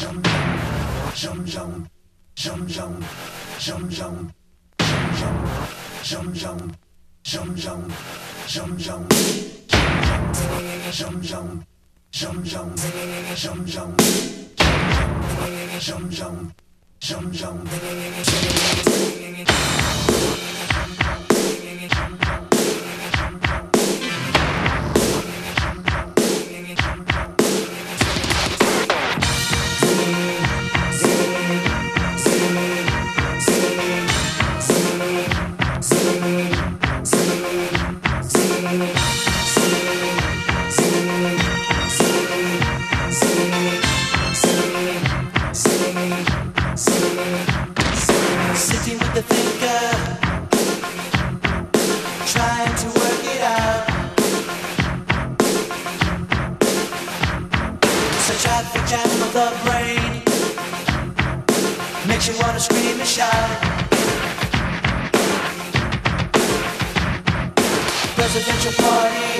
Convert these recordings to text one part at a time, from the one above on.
Jump, jump. jam of the brain. Makes you wanna scream and shout. Presidential party.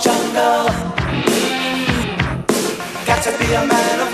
jungle. Got to be a man of